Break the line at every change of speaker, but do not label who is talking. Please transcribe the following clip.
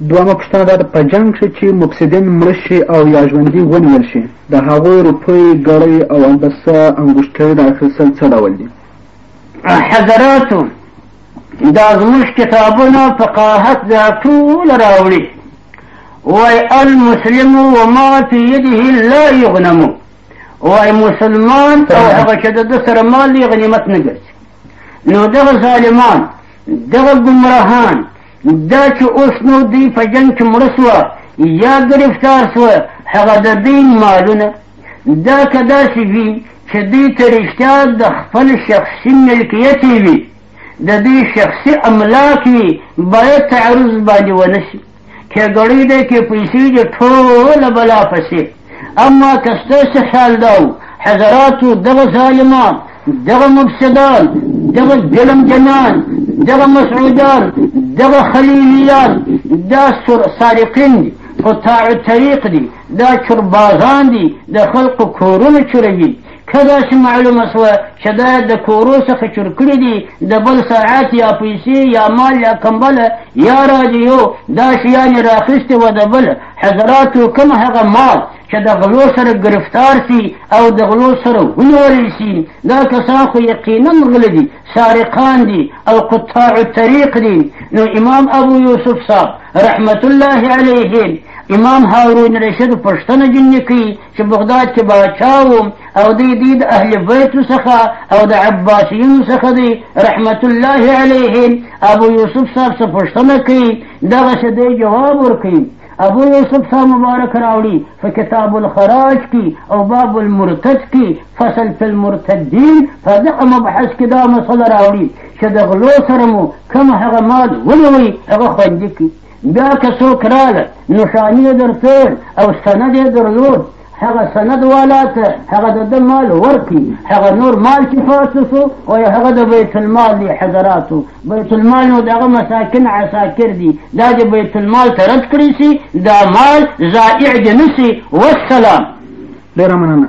دومه پوښتنه دا ده په جنګ کښې چې مفسدین مړه شي او یا ژوندي ونیول شي د هغوی روپۍ ګړۍ او البسه انګوشتري د اخیستل څه ډول دي
حضراتو دا زموږ کتابونه فقاهت دا ټول راوړي وای المسلم وما في يده لا يغنم وای مسلمان او هغه چې د سره مال غنیمت نه ګرځي نو دغه ظالمان دغه ګمراهان دا چې اوس نو دوی په جنګ کې مړه سوه یا ګرفتار سوه هغه د دوی مالونه دا که داسې وي چې دوی ته رښتیا د خپل شخصي ملکیت وي د دوی شخصي املاک وي باید تعرض باندې ونه شي که ګړی دی که پیسې دي ټوله بلا پسې اما که ستاسو خیال دا و حضراتو دغه ظالمان دغه مفسدان دغه ظلم جنان دغه مسعودان دغه خلیلیان دا سارقین دي قطاع طریق دي دا چربازان دي د خلقو کورونه چوروي که داسې معلومه شوه چې دا د کورو څخه چور کړي دي د بل ساعت یا پیسې یا مال یا کمبله یا رادیو دا شیان یې راخیستې وه د بل حضراتو کوم هغه مال چې د غلو سره گرفتار سي او د غلو سره ونیول سي دا کسان خو یقینا غله دي سارقان دي او قطاع الطریق دي نو امام ابو یوسف صاحب رحمت الله علیه امام هارون رشید پښتنه جن کوي چې بغداد کې باچا وو او دی دی د اهل بیتو څخه او د عباسیینو څخه دی رحمت الله علیهم ابو یوسف صاحب څه پوښتنه کوي دغسې دی جواب ورکوي ابو یوسف صاحب مبارک راوړي په کتاب الخراج کې او باب المرتد کې فصل فی المرتدین په دغه مبحث کې دا مسله راوړي چې د غلو سره مو کوم هغه مال ونیوئ هغه خوندي کړي بیا که څوک راغله نښانې یې درکړ او سند یې درلود هغه سند والا ته هغه د ده مال ورکړي هغه نور مال چې پاتې شو وایي هغه د بیت المال دی حضراتو بیت المال نو دغه مساکن عساکر دي دا د بیت المال ته رد کړی شي دا مال ضایع دې نه شي والسلام
ډېره مننه